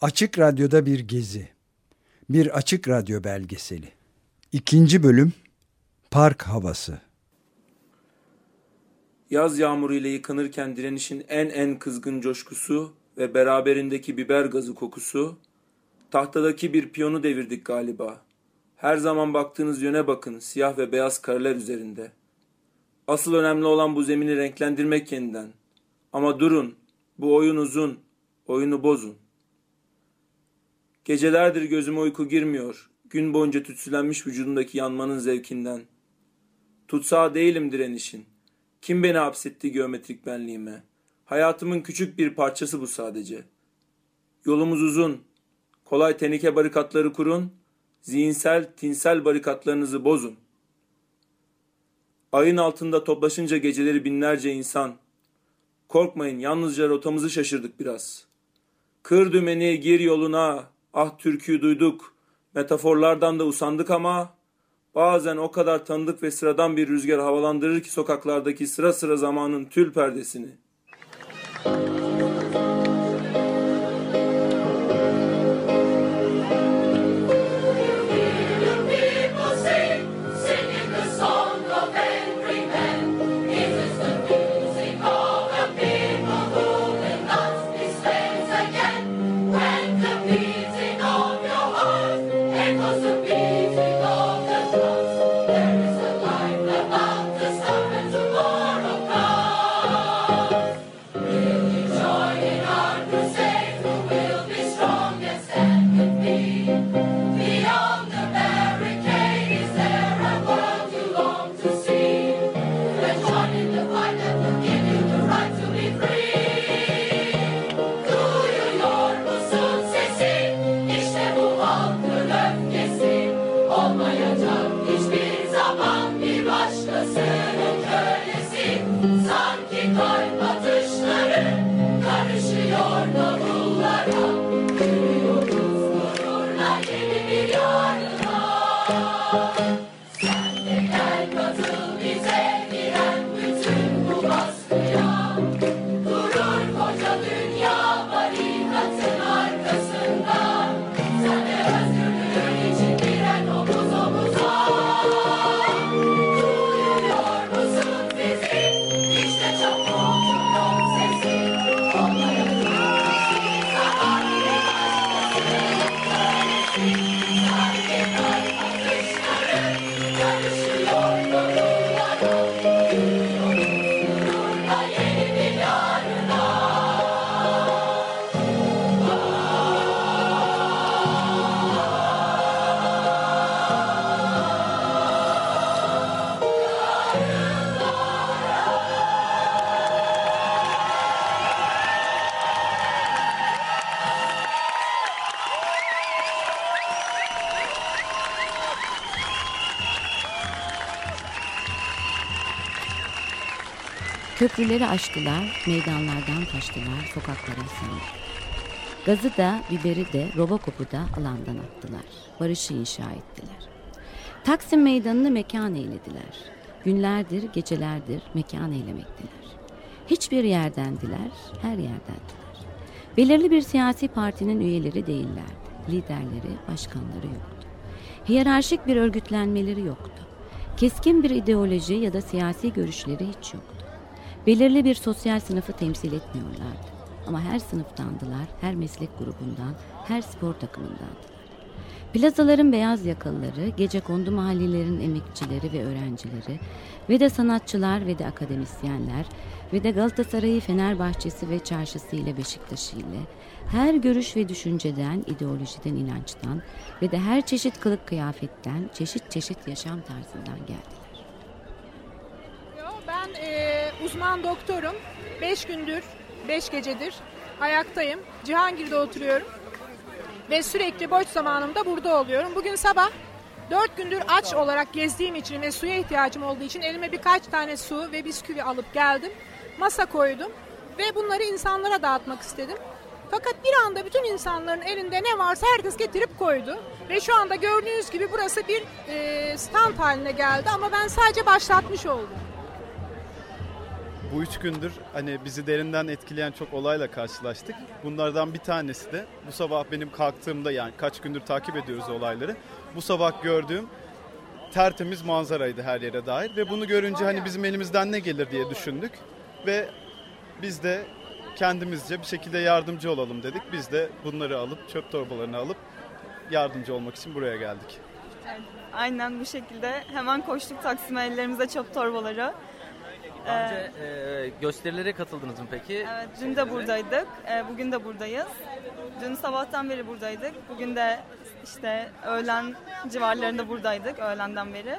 Açık Radyo'da bir gezi. Bir açık radyo belgeseli. İkinci bölüm Park havası. Yaz yağmuru ile yıkanırken direnişin en en kızgın coşkusu ve beraberindeki biber gazı kokusu, tahtadaki bir piyonu devirdik galiba. Her zaman baktığınız yöne bakın siyah ve beyaz kareler üzerinde. Asıl önemli olan bu zemini renklendirmek yeniden. Ama durun, bu oyun uzun, oyunu bozun. Gecelerdir gözüme uyku girmiyor, gün boyunca tütsülenmiş vücudumdaki yanmanın zevkinden. Tutsağı değilim direnişin. Kim beni hapsetti geometrik benliğime? Hayatımın küçük bir parçası bu sadece. Yolumuz uzun. Kolay tenike barikatları kurun. Zihinsel, tinsel barikatlarınızı bozun. Ayın altında toplaşınca geceleri binlerce insan. Korkmayın yalnızca rotamızı şaşırdık biraz. Kır dümeni gir yoluna. Ah türküyü duyduk. Metaforlardan da usandık ama bazen o kadar tanıdık ve sıradan bir rüzgar havalandırır ki sokaklardaki sıra sıra zamanın tül perdesini. Köprüleri aştılar, meydanlardan taştılar, sokaklara sığındılar. Gazı da, biberi de, Robocop'u da alandan attılar. Barışı inşa ettiler. Taksim meydanını mekan eylediler. Günlerdir, gecelerdir mekan eylemekteler. Hiçbir yerdendiler, her yerdendiler. Belirli bir siyasi partinin üyeleri değillerdi. Liderleri, başkanları yoktu. Hiyerarşik bir örgütlenmeleri yoktu. Keskin bir ideoloji ya da siyasi görüşleri hiç yoktu. Belirli bir sosyal sınıfı temsil etmiyorlardı. Ama her sınıftandılar, her meslek grubundan, her spor takımındandılar. Plazaların beyaz yakalıları, gece kondu mahallelerin emekçileri ve öğrencileri ve de sanatçılar ve de akademisyenler ve de Galatasaray'ı Fenerbahçesi ve çarşısı ile Beşiktaş'ı ile her görüş ve düşünceden, ideolojiden, inançtan ve de her çeşit kılık kıyafetten, çeşit çeşit yaşam tarzından geldiler. Ben e, uzman doktorum. Beş gündür, beş gecedir ayaktayım. Cihangir'de oturuyorum. Ve sürekli boş zamanımda burada oluyorum. Bugün sabah dört gündür aç olarak gezdiğim için ve suya ihtiyacım olduğu için elime birkaç tane su ve bisküvi alıp geldim. Masa koydum ve bunları insanlara dağıtmak istedim. Fakat bir anda bütün insanların elinde ne varsa herkes getirip koydu. Ve şu anda gördüğünüz gibi burası bir e, stand haline geldi ama ben sadece başlatmış oldum. Bu üç gündür hani bizi derinden etkileyen çok olayla karşılaştık. Bunlardan bir tanesi de bu sabah benim kalktığımda yani kaç gündür takip ediyoruz olayları. Bu sabah gördüğüm tertemiz manzaraydı her yere dair ve bunu görünce hani bizim elimizden ne gelir diye düşündük ve biz de kendimizce bir şekilde yardımcı olalım dedik. Biz de bunları alıp çöp torbalarını alıp yardımcı olmak için buraya geldik. Aynen bu şekilde hemen koştuk Taksim'e ellerimize çöp torbaları. Daha önce e, gösterilere katıldınız mı peki? Evet, dün de buradaydık, e, bugün de buradayız. Dün sabahtan beri buradaydık, bugün de işte öğlen civarlarında buradaydık, öğlenden beri.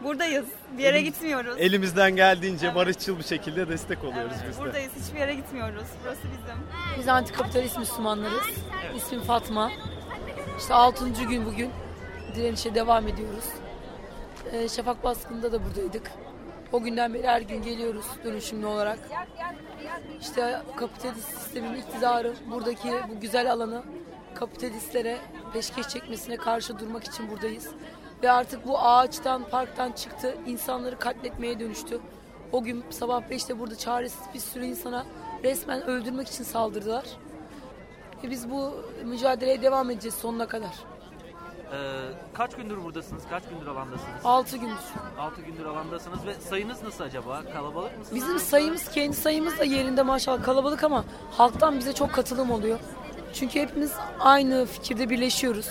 Buradayız, bir yere gitmiyoruz. Elimizden geldiğince barışçıl bir şekilde destek oluyoruz Evet, biz de. buradayız, hiçbir yere gitmiyoruz. Burası bizim. Biz antikapitalist Müslümanlarız. İsmim Fatma. İşte 6. gün bugün. Direnişe devam ediyoruz. Ee, Şafak baskında da buradaydık. O günden beri her gün geliyoruz dönüşümlü olarak. İşte kapitalist sistemin iktidarı buradaki bu güzel alanı kapitalistlere peşkeş çekmesine karşı durmak için buradayız. Ve artık bu ağaçtan, parktan çıktı. insanları katletmeye dönüştü. O gün sabah 5'te burada çaresiz bir sürü insana resmen öldürmek için saldırdılar. Ve biz bu mücadeleye devam edeceğiz sonuna kadar. E, kaç gündür buradasınız? Kaç gündür alandasınız? 6 gündür. 6 gündür alandasınız ve sayınız nasıl acaba? Kalabalık mısınız? Bizim sayımız, kendi sayımız da yerinde maşallah kalabalık ama halktan bize çok katılım oluyor. Çünkü hepimiz aynı fikirde birleşiyoruz.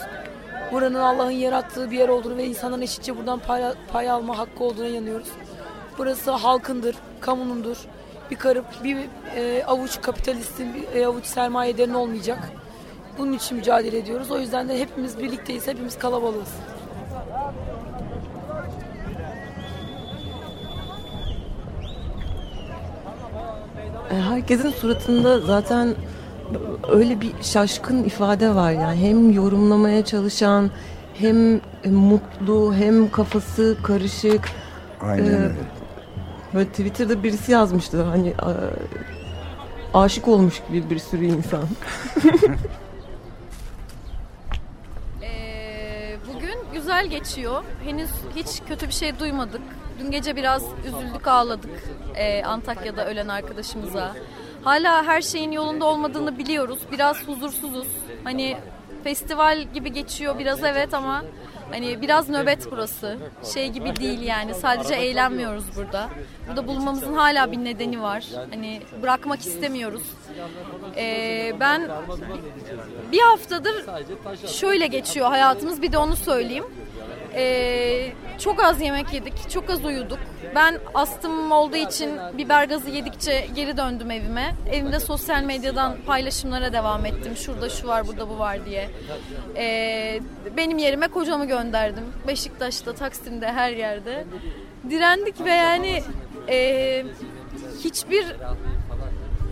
Buranın Allah'ın yarattığı bir yer olduğunu ve insanların eşitçe buradan pay, pay alma hakkı olduğuna inanıyoruz. Burası halkındır, kamunundur. Bir karıp, bir e, avuç kapitalistin, bir e, avuç sermayedarın olmayacak. Bunun için mücadele ediyoruz. O yüzden de hepimiz birlikteyiz, hepimiz kalabalığız. E, Herkesin suratında zaten öyle bir şaşkın ifade var yani hem yorumlamaya çalışan hem e, mutlu hem kafası karışık. Aynen Ee, öyle. Böyle Twitter'da birisi yazmıştı hani a- aşık olmuş gibi bir sürü insan. Ee, bugün güzel geçiyor. Henüz hiç kötü bir şey duymadık. Dün gece biraz üzüldük, ağladık ee, Antakya'da ölen arkadaşımıza. Hala her şeyin yolunda olmadığını biliyoruz. Biraz huzursuzuz. Hani festival gibi geçiyor biraz evet ama hani biraz nöbet burası. Şey gibi değil yani. Sadece eğlenmiyoruz burada. Burada bulunmamızın hala bir nedeni var. Hani bırakmak istemiyoruz. Ee, ben bir haftadır şöyle geçiyor hayatımız bir de onu söyleyeyim. Ee, çok az yemek yedik, çok az uyuduk. Ben astımım olduğu için biber gazı yedikçe geri döndüm evime. Evimde sosyal medyadan paylaşımlara devam ettim. Şurada şu var, burada bu var diye. Ee, benim yerime kocamı gönderdim. Beşiktaş'ta, Taksim'de, her yerde. Direndik ve yani e, hiçbir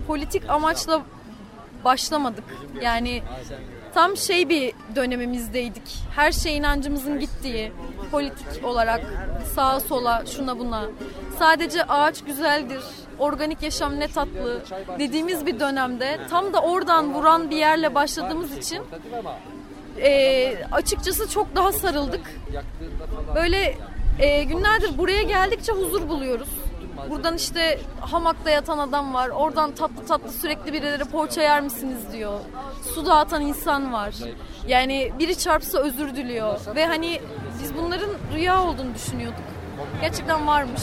politik amaçla başlamadık. Yani tam şey bir dönemimizdeydik. Her şey inancımızın gittiği, politik olarak sağa sola şuna buna. Sadece ağaç güzeldir, organik yaşam ne tatlı dediğimiz bir dönemde tam da oradan vuran bir yerle başladığımız için e, açıkçası çok daha sarıldık. Böyle e, günlerdir buraya geldikçe huzur buluyoruz. Buradan işte hamakta yatan adam var. Oradan tatlı tatlı sürekli birileri poğaça yer misiniz diyor. Su dağıtan insan var. Yani biri çarpsa özür diliyor. Ve hani biz bunların rüya olduğunu düşünüyorduk. Gerçekten varmış.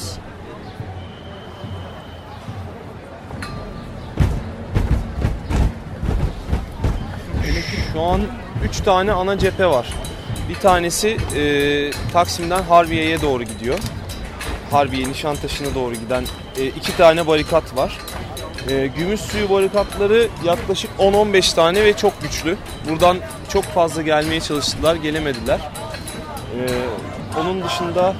Şu an 3 tane ana cephe var. Bir tanesi e, Taksim'den Harbiye'ye doğru gidiyor. Harbiye, Nişantaşı'na doğru giden e, iki tane barikat var. E, gümüş suyu barikatları yaklaşık 10-15 tane ve çok güçlü. Buradan çok fazla gelmeye çalıştılar, gelemediler. E, onun dışında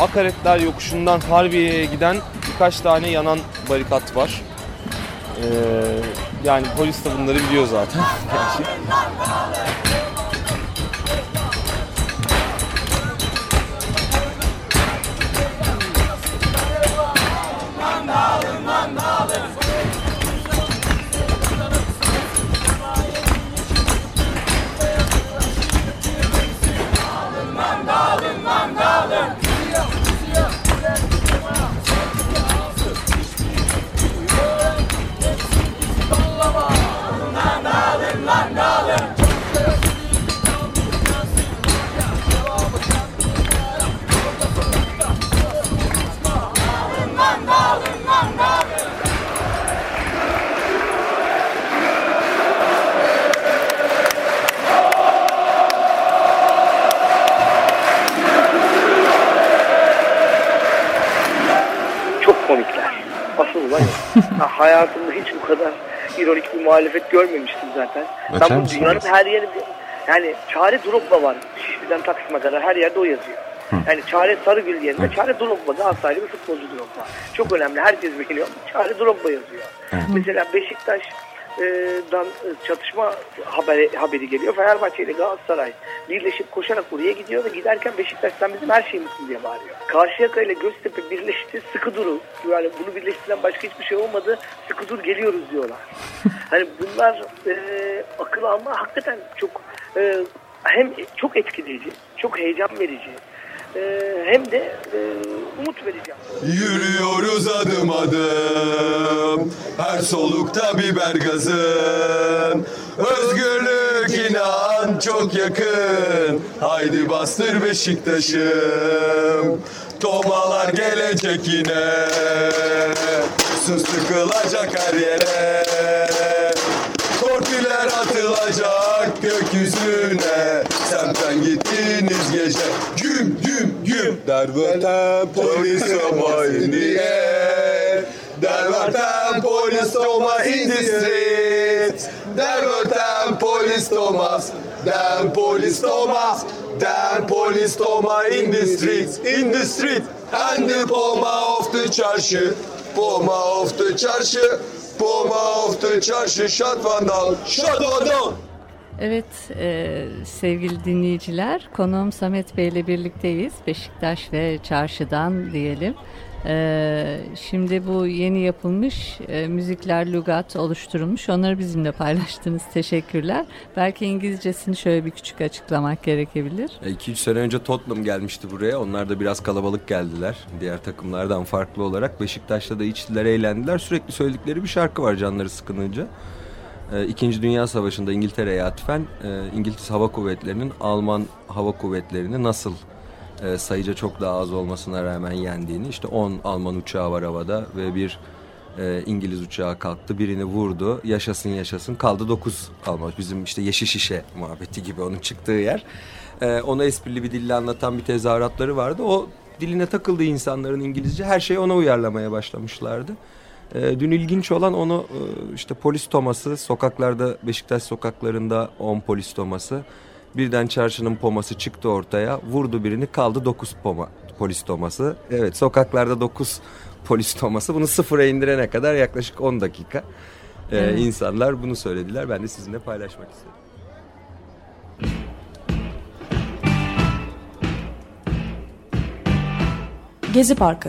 Akaretler yokuşundan Harbiye'ye giden birkaç tane yanan barikat var. E, yani polis de bunları biliyor zaten. bu kadar ironik bir muhalefet görmemiştim zaten. Açar ben bu mısın dünyanın her yerinde yani çare Drogba var. Şişli'den Taksim'e kadar her yerde o yazıyor. Yani Çare Sarıgül yerine Çare Drogba Galatasaraylı bir futbolcu Drogba. Çok önemli. Herkes biliyor. Çare Drogba yazıyor. Mesela Beşiktaş dan çatışma haberi, haberi geliyor. Fenerbahçe ile Galatasaray birleşip koşarak oraya gidiyor ve giderken Beşiktaş'tan bizim her şeyimizsin diye bağırıyor. Karşıyaka ile Göztepe birleşti sıkı durun. Yani bunu birleştiren başka hiçbir şey olmadı. Sıkı dur geliyoruz diyorlar. hani bunlar e, akıl alma hakikaten çok e, hem çok etkileyici, çok heyecan verici hem de e, umut verici. Yürüyoruz adım adım Her solukta biber gazın. Özgürlük inan çok yakın. Haydi bastır Beşiktaş'ım. Tomalar gelecek yine. Sus tıkılacak her yere in the air There were ten police in the street There were ten police Thomas Ten police Thomas Ten police Thomas in the street In the street And the poma of the çarşı Poma of the çarşı Poma of the çarşı down Shut one down Evet e, sevgili dinleyiciler konuğum Samet Bey ile birlikteyiz. Beşiktaş ve çarşıdan diyelim. E, şimdi bu yeni yapılmış e, müzikler, lügat oluşturulmuş. Onları bizimle paylaştınız. Teşekkürler. Belki İngilizcesini şöyle bir küçük açıklamak gerekebilir. 2-3 sene önce Tottenham gelmişti buraya. Onlar da biraz kalabalık geldiler. Diğer takımlardan farklı olarak. Beşiktaş'ta da içtiler, eğlendiler. Sürekli söyledikleri bir şarkı var canları sıkınınca. Ee, İkinci Dünya Savaşı'nda İngiltere'ye atfen e, İngiliz Hava Kuvvetleri'nin Alman Hava Kuvvetleri'ni nasıl e, sayıca çok daha az olmasına rağmen yendiğini işte 10 Alman uçağı var havada ve bir e, İngiliz uçağı kalktı birini vurdu yaşasın yaşasın kaldı 9 Alman. Bizim işte yeşil şişe muhabbeti gibi onun çıktığı yer. E, onu esprili bir dille anlatan bir tezahüratları vardı. O diline takıldığı insanların İngilizce her şeyi ona uyarlamaya başlamışlardı. E, dün ilginç olan onu e, işte polis toması sokaklarda Beşiktaş sokaklarında 10 polis toması birden çarşının poması çıktı ortaya vurdu birini kaldı 9 poma, polis toması. Evet sokaklarda 9 polis toması bunu sıfıra indirene kadar yaklaşık 10 dakika e, Evet. insanlar bunu söylediler ben de sizinle paylaşmak istedim. Gezi Parkı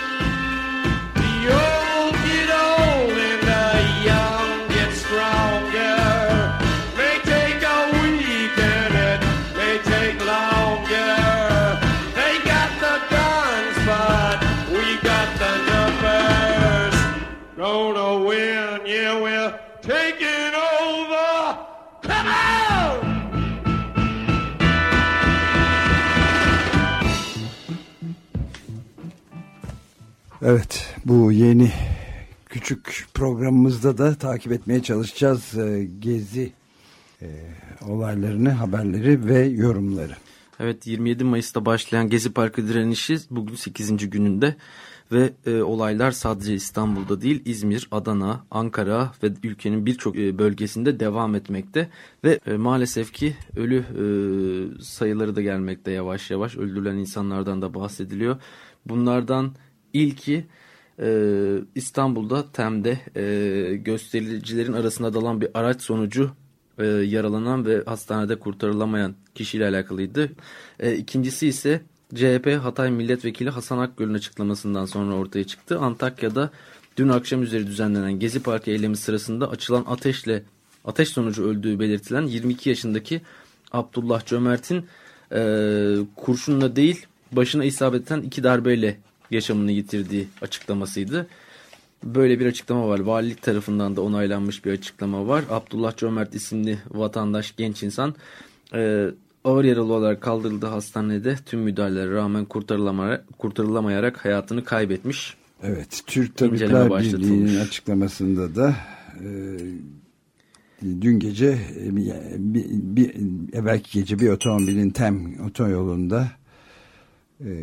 Evet bu yeni küçük programımızda da takip etmeye çalışacağız e, gezi e, olaylarını, haberleri ve yorumları. Evet 27 Mayıs'ta başlayan Gezi Parkı direnişi bugün 8. gününde ve e, olaylar sadece İstanbul'da değil İzmir, Adana, Ankara ve ülkenin birçok e, bölgesinde devam etmekte ve e, maalesef ki ölü e, sayıları da gelmekte yavaş yavaş öldürülen insanlardan da bahsediliyor. Bunlardan ilki e, İstanbul'da Tem'de e, göstericilerin arasında dalan bir araç sonucu e, yaralanan ve hastanede kurtarılamayan kişiyle alakalıydı. E, ikincisi ise CHP Hatay Milletvekili Hasan Akgöl'ün açıklamasından sonra ortaya çıktı. Antakya'da dün akşam üzeri düzenlenen Gezi Parkı eylemi sırasında açılan ateşle ateş sonucu öldüğü belirtilen 22 yaşındaki Abdullah Cömert'in e, kurşunla değil başına isabet eden iki darbeyle yaşamını yitirdiği açıklamasıydı. Böyle bir açıklama var. Valilik tarafından da onaylanmış bir açıklama var. Abdullah Cömert isimli vatandaş genç insan e, ağır yaralı olarak kaldırıldı hastanede. Tüm müdahalelere rağmen kurtarılamayarak, kurtarılamayarak hayatını kaybetmiş. Evet Türk Tabipler. Birliği'nin açıklamasında da e, dün gece e, bir, bir, evvelki gece bir otomobilin tem otoyolunda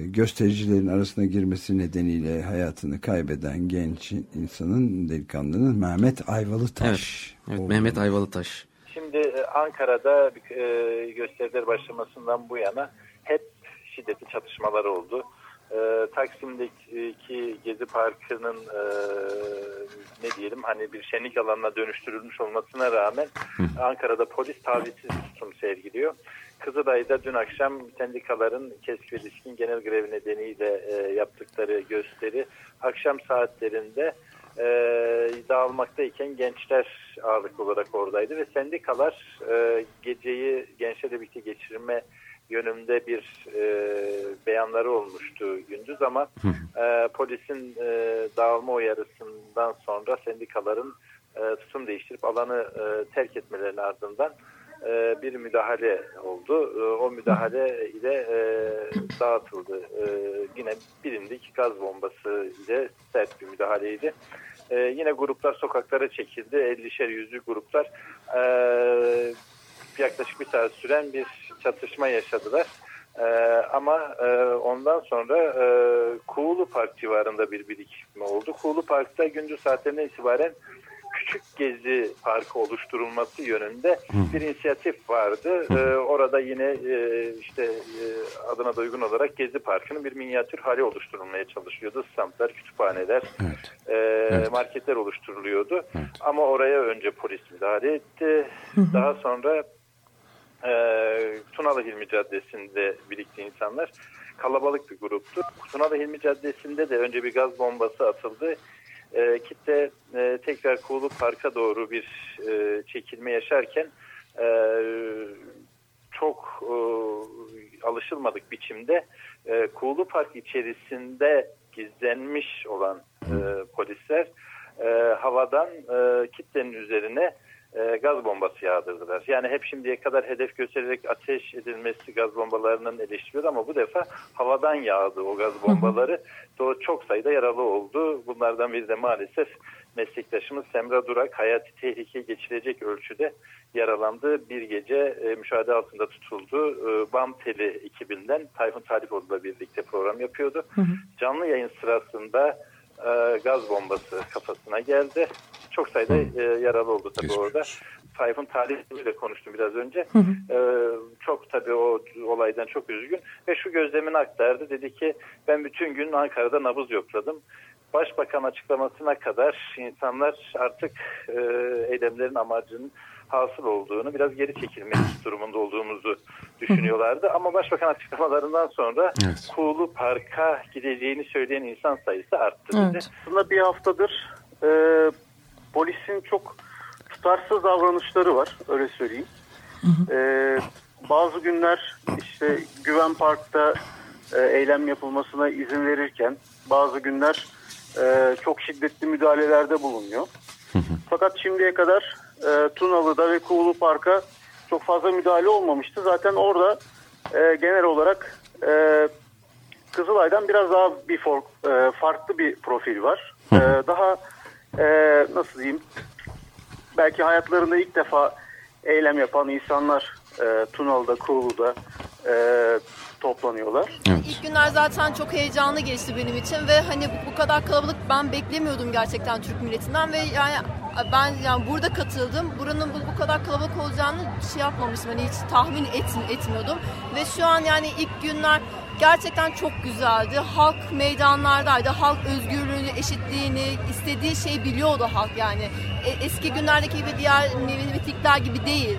göstericilerin arasına girmesi nedeniyle hayatını kaybeden genç insanın delikanlının Mehmet Ayvalıtaş. Evet, evet Mehmet Ayvalıtaş. Şimdi e, Ankara'da e, gösteriler başlamasından bu yana hep şiddetli çatışmalar oldu. E, Taksim'deki Gezi Parkı'nın e, ne diyelim hani bir şenlik alanına dönüştürülmüş olmasına rağmen Ankara'da polis tavizsiz tutum sergiliyor. Kızılay'da dün akşam sendikaların kesik ve diskin genel grevi nedeniyle e, yaptıkları gösteri akşam saatlerinde e, dağılmaktayken gençler ağırlıklı olarak oradaydı ve sendikalar e, geceyi gençlerle birlikte geçirme yönünde bir e, beyanları olmuştu gündüz ama e, polisin e, dağılma uyarısından sonra sendikaların e, tutum değiştirip alanı e, terk etmelerinin ardından e, bir müdahale oldu. E, o müdahale ile e, dağıtıldı. Yine bilindik gaz bombası ile sert bir müdahaleydi. Yine gruplar sokaklara çekildi. 50'şer yüzlü gruplar yaklaşık bir saat süren bir çatışma yaşadılar. Ee, ama e, ondan sonra e, Kuğulu Park civarında bir birikme oldu. Kuğulu Park'ta gündüz saatlerinden itibaren küçük gezi parkı oluşturulması yönünde bir inisiyatif vardı. Ee, orada yine e, işte e, adına da uygun olarak Gezi Parkı'nın bir minyatür hali oluşturulmaya çalışıyordu. Standlar, kütüphaneler, e, marketler oluşturuluyordu. Ama oraya önce polis müdahale etti. Daha sonra e, Tunalı Hilmi Caddesi'nde birikti insanlar. Kalabalık bir gruptu. Tunalı Hilmi Caddesi'nde de önce bir gaz bombası atıldı. E, kitle e, tekrar Kuğulu Park'a doğru bir e, çekilme yaşarken e, çok e, alışılmadık biçimde e, Kuğulu Park içerisinde gizlenmiş olan e, polisler e, havadan e, kitlenin üzerine e, gaz bombası yağdırdılar. Yani hep şimdiye kadar hedef göstererek ateş edilmesi gaz bombalarının eleştiriyordu ama bu defa havadan yağdı o gaz bombaları. Doğru çok sayıda yaralı oldu. Bunlardan biri de maalesef meslektaşımız Semra Durak hayati tehlike geçirecek ölçüde yaralandı. Bir gece e, müşahede altında tutuldu. E, BAM Teli ekibinden Tayfun Talipoğlu'la birlikte program yapıyordu. Canlı yayın sırasında e, gaz bombası kafasına geldi. Çok sayıda e, yaralı oldu tabii orada. Tayfun Talih ile konuştum biraz önce. E, çok tabii o olaydan çok üzgün ve şu gözlemini aktardı. Dedi ki ben bütün gün Ankara'da nabız yokladım. Başbakan açıklamasına kadar insanlar artık e, eylemlerin amacının hasıl olduğunu, biraz geri çekilmek durumunda olduğumuzu düşünüyorlardı. Ama başbakan açıklamalarından sonra Kuğulu Park'a gideceğini söyleyen insan sayısı arttı. dedi. Aslında bir haftadır e, polisin çok tutarsız davranışları var öyle söyleyeyim. E, bazı günler işte Güven Park'ta e, eylem yapılmasına izin verirken bazı günler e, çok şiddetli müdahalelerde bulunuyor. Fakat şimdiye kadar e, Tunalı'da ve Kuğulu Park'a çok fazla müdahale olmamıştı. Zaten orada e, genel olarak e, Kızılay'dan biraz daha bir for- e, farklı bir profil var. E, daha e, nasıl diyeyim? Belki hayatlarında ilk defa eylem yapan insanlar e, Tunalı'da, Kuğulu'da e, toplanıyorlar. İlk günler zaten çok heyecanlı geçti benim için ve hani bu, bu kadar kalabalık ben beklemiyordum gerçekten Türk milletinden ve yani ben yani burada katıldım. Buranın bu, bu kadar kalabalık olacağını şey yapmamıştım. Hani hiç tahmin et, etmiyordum. Ve şu an yani ilk günler gerçekten çok güzeldi. Halk meydanlardaydı. Halk özgürlüğünü, eşitliğini, istediği şeyi biliyordu halk yani. E, eski günlerdeki gibi diğer mitikler gibi değil.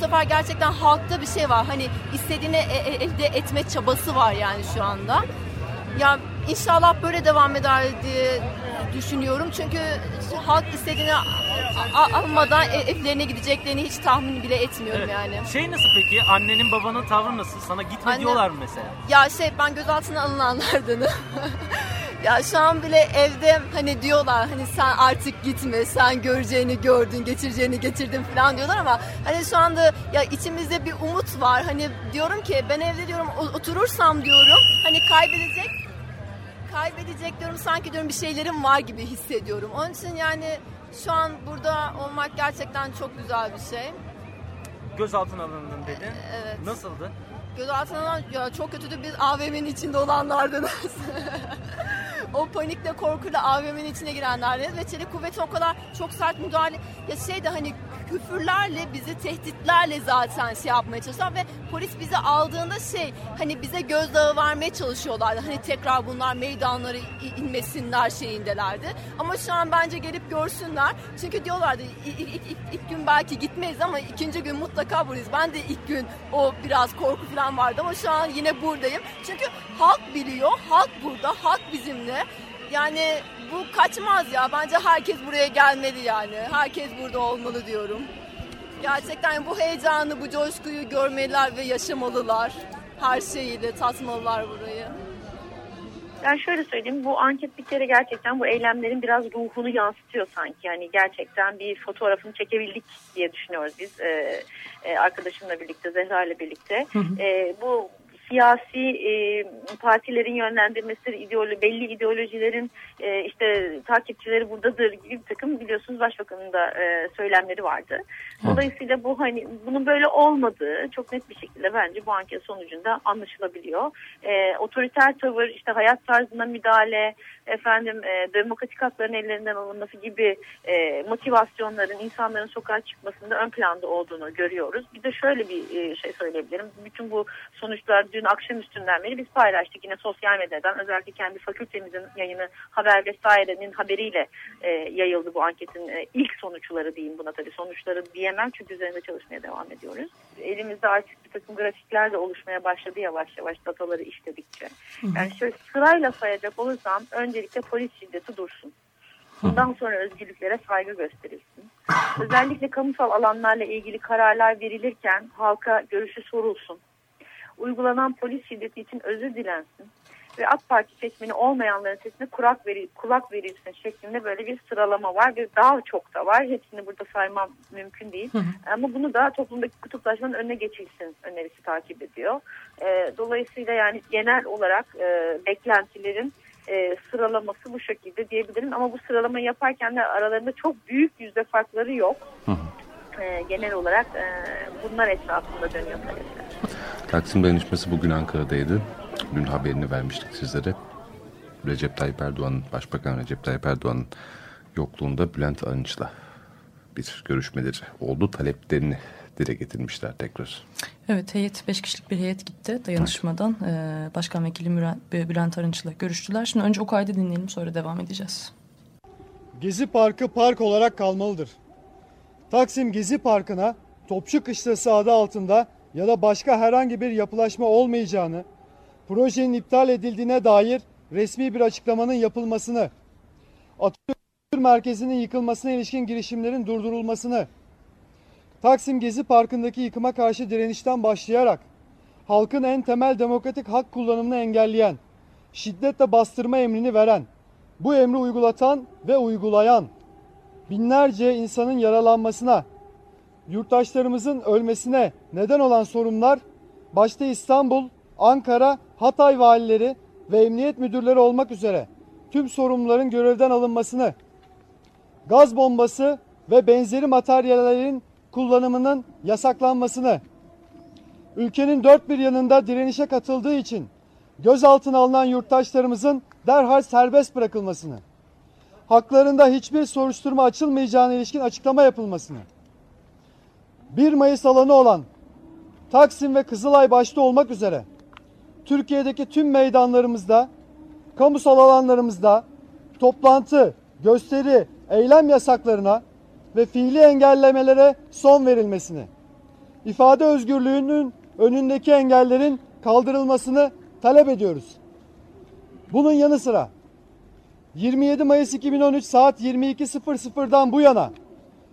Sefer gerçekten halkta bir şey var. Hani istediğini e- e- elde etme çabası var yani şu anda. Ya inşallah böyle devam eder diye düşünüyorum. Çünkü halk istediğini almadan e- evlerine gideceklerini hiç tahmin bile etmiyorum Evet. yani. Şey nasıl peki? Annenin babanın tavrı nasıl? Sana gitme Anne- diyorlar mı mesela? Ya şey ben gözaltına alınanlardanım. ya şu an bile evde hani diyorlar hani sen artık gitme sen göreceğini gördün geçireceğini getirdin falan diyorlar ama hani şu anda ya içimizde bir umut var. Hani diyorum ki ben evde diyorum oturursam diyorum hani kaybedecek kaybedecek diyorum sanki diyorum bir şeylerim var gibi hissediyorum. Onun için yani Şu an burada olmak gerçekten çok güzel bir şey. Gözaltına alındın dedin. Evet. Nasıldı? Gözaltına ya çok kötüydü biz AVM'nin içinde olanlardanız. o panikle korkuyla AVM'nin içine girenlerdeniz ve çelik kuvvetin o kadar çok sert müdahale ya şey de hani küfürlerle bizi tehditlerle zaten şey yapmaya çalıştılar ve polis bizi aldığında şey hani bize gözdağı vermeye çalışıyorlardı. Hani tekrar bunlar meydanlara inmesinler şeyindelerdi. Ama şu an bence gelip görsünler. Çünkü diyorlardı "İ- ilk, ilk, ilk gün belki gitmeyiz ama ikinci gün mutlaka buradayız. Ben de ilk gün o biraz korku falan vardı ama şu an yine buradayım. Çünkü halk biliyor, halk burada, halk bizimle. Yani bu kaçmaz ya. Bence herkes buraya gelmeli yani. Herkes burada olmalı diyorum. Gerçekten bu heyecanı, bu coşkuyu görmeliler ve yaşamalılar. Her şeyiyle tatmalılar burayı. Yani şöyle söyleyeyim bu anket bir kere gerçekten bu eylemlerin biraz ruhunu yansıtıyor sanki. Yani gerçekten bir fotoğrafını çekebildik diye düşünüyoruz biz e, e, arkadaşımla birlikte Zehra ile birlikte. E, bu siyasi e, partilerin yönlendirmesi, ideolo belli ideolojilerin e, işte takipçileri buradadır gibi bir takım biliyorsunuz başbakanın da e, söylemleri vardı. Dolayısıyla bu hani bunun böyle olmadığı çok net bir şekilde bence bu anket sonucunda anlaşılabiliyor. E, otoriter tavır, işte hayat tarzına müdahale, efendim e, demokratik hakların ellerinden alınması gibi e, motivasyonların insanların sokağa çıkmasında ön planda olduğunu görüyoruz. Bir de şöyle bir e, şey söyleyebilirim. Bütün bu sonuçlar dün akşamüstünden beri biz paylaştık yine sosyal medyadan. Özellikle kendi fakültemizin yayını haber vesairenin haberiyle e, yayıldı bu anketin e, ilk sonuçları diyeyim buna tabii. Sonuçları diyemem çünkü üzerinde çalışmaya devam ediyoruz. Elimizde artık bir takım grafikler de oluşmaya başladı yavaş yavaş dataları işledikçe. Yani şöyle sırayla sayacak olursam öncelikle polis şiddeti dursun. Bundan sonra özgürlüklere saygı gösterilsin. Özellikle kamusal alanlarla ilgili kararlar verilirken halka görüşü sorulsun. Uygulanan polis şiddeti için özür dilensin. Ve AK Parti seçmeni olmayanların sesine kulak, veri, kulak verilsin şeklinde böyle bir sıralama var ve daha çok da var. Hepsini burada saymam mümkün değil. Ama bunu da toplumdaki kutuplaşmanın önüne geçilsin önerisi takip ediyor. Ee, dolayısıyla yani genel olarak e, beklentilerin e, sıralaması bu şekilde diyebilirim. Ama bu sıralamayı yaparken de aralarında çok büyük yüzde farkları yok. E, genel olarak e, bunlar etrafında dönüyor talepler. Taksim Dayanışması bugün Ankara'daydı. Dün haberini vermiştik sizlere. Recep Tayyip Erdoğan, Başbakan Recep Tayyip Erdoğan'ın yokluğunda Bülent Arınç'la bir görüşmeleri oldu. Taleplerini dile getirmişler tekrar. Evet heyet 5 kişilik bir heyet gitti dayanışmadan. Ee, Başkan Vekili Müren- Bülent Arınç'la görüştüler. Şimdi önce o kaydı dinleyelim sonra devam edeceğiz. Gezi Parkı park olarak kalmalıdır. Taksim Gezi Parkı'na Topçu Kışlası adı altında ya da başka herhangi bir yapılaşma olmayacağını, projenin iptal edildiğine dair resmi bir açıklamanın yapılmasını, Atatürk Merkezi'nin yıkılmasına ilişkin girişimlerin durdurulmasını, Taksim Gezi Parkı'ndaki yıkıma karşı direnişten başlayarak halkın en temel demokratik hak kullanımını engelleyen, şiddetle bastırma emrini veren, bu emri uygulatan ve uygulayan, binlerce insanın yaralanmasına, yurttaşlarımızın ölmesine neden olan sorunlar, başta İstanbul, Ankara, Hatay valileri ve emniyet müdürleri olmak üzere tüm sorumluların görevden alınmasını, gaz bombası ve benzeri materyallerin kullanımının yasaklanmasını, ülkenin dört bir yanında direnişe katıldığı için gözaltına alınan yurttaşlarımızın derhal serbest bırakılmasını, haklarında hiçbir soruşturma açılmayacağına ilişkin açıklama yapılmasını, 1 Mayıs alanı olan Taksim ve Kızılay başta olmak üzere Türkiye'deki tüm meydanlarımızda, kamusal alanlarımızda toplantı, gösteri, eylem yasaklarına ve fiili engellemelere son verilmesini, ifade özgürlüğünün önündeki engellerin kaldırılmasını talep ediyoruz. Bunun yanı sıra 27 Mayıs 2013 saat 22.00'dan bu yana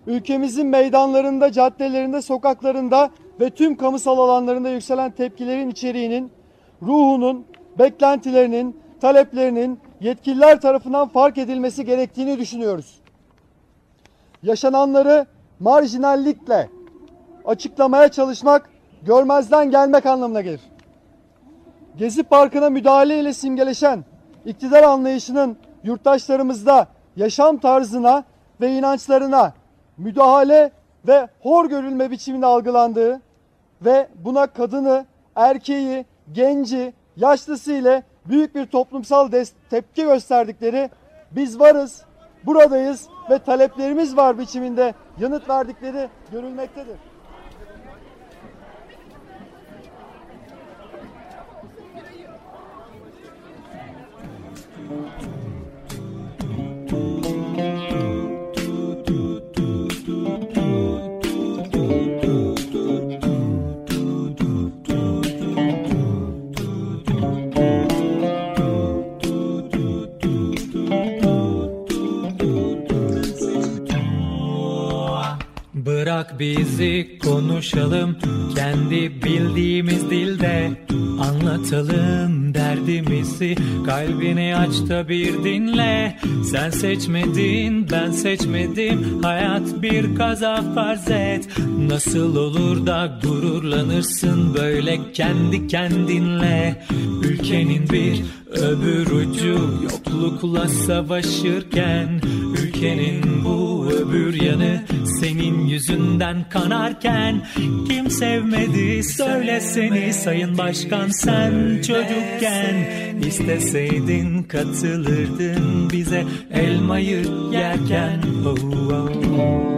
ülkemizin meydanlarında, caddelerinde, sokaklarında ve tüm kamusal alanlarında yükselen tepkilerin içeriğinin, ruhunun, beklentilerinin, taleplerinin yetkililer tarafından fark edilmesi gerektiğini düşünüyoruz. Yaşananları marjinallikle açıklamaya çalışmak görmezden gelmek anlamına gelir. Gezi Parkı'na müdahale ile simgeleşen iktidar anlayışının yurttaşlarımızda yaşam tarzına ve inançlarına müdahale ve hor görülme biçiminde algılandığı ve buna kadını, erkeği, genci, yaşlısı ile büyük bir toplumsal tepki gösterdikleri biz varız, buradayız ve taleplerimiz var biçiminde yanıt verdikleri görülmektedir. Bırak bizi konuşalım. Kendi bildiğimiz dilde Anlatalım derdimizi. Kalbini aç da bir dinle. Sen seçmedin ben seçmedim. Hayat bir kaza farz et. Nasıl olur da gururlanırsın böyle kendi kendinle? Ülkenin bir öbür ucu yoklukla savaşırken Ülkenin bu öbür yanı senin yüzünden kanarken Kim sevmedi söyleseni sayın başkan sen çocukken isteseydin katılırdın bize elmayı yerken oh, oh.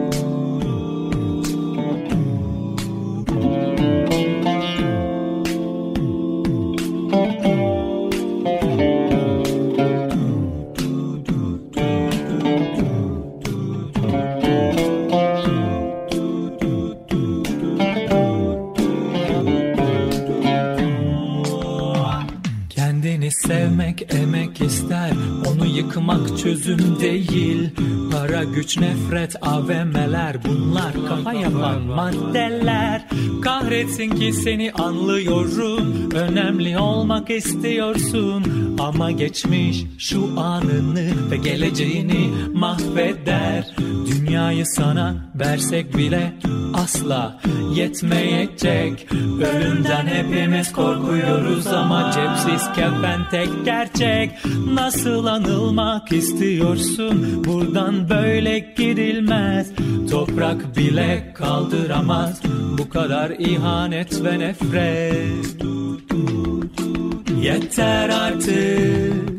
Güç nefret AVM'ler Bunlar kafa yapan maddeler. Kahretsin ki seni anlıyorum. Önemli olmak istiyorsun. Ama geçmiş şu anını Ve geleceğini mahveder Dünyayı sana versek bile Asla yetmeyecek. Ölümden hepimiz korkuyoruz Ama cepsiz kefen tek gerçek. Nasıl anılmak istiyorsun? Buradan böyle gidilmez. Toprak bile kaldıramaz. Bu kadar ihanet ve nefret. Yeter artık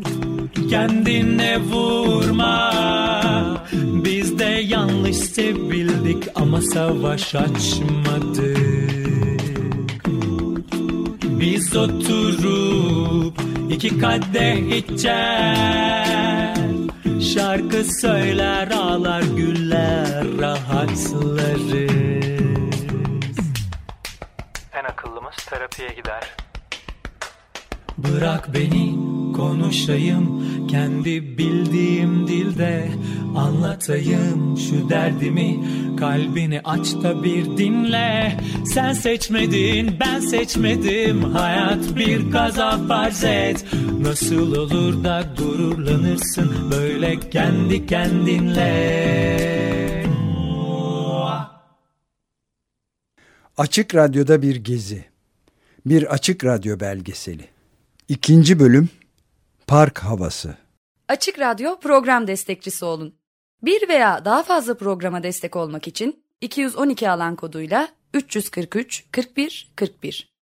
Kendine vurma. De yanlış sevildik Ama savaş açmadık. Biz oturup iki kadeh içer. Şarkı söyler ağlar güller rahatlarız. En akıllımız terapiye gider. Bırak beni konuşayım. Kendi bildiğim dilde Anlatayım şu derdimi. Kalbini aç da bir dinle. Sen seçmedin ben seçmedim. Hayat bir kaza farz et. Nasıl olur da gururlanırsın? Böyle kendi kendinle. Açık Radyo'da bir gezi. Bir Açık Radyo belgeseli. İkinci bölüm Park Havası. Açık Radyo program destekçisi olun. Bir veya daha fazla programa destek olmak için 212 alan koduyla 343 41 41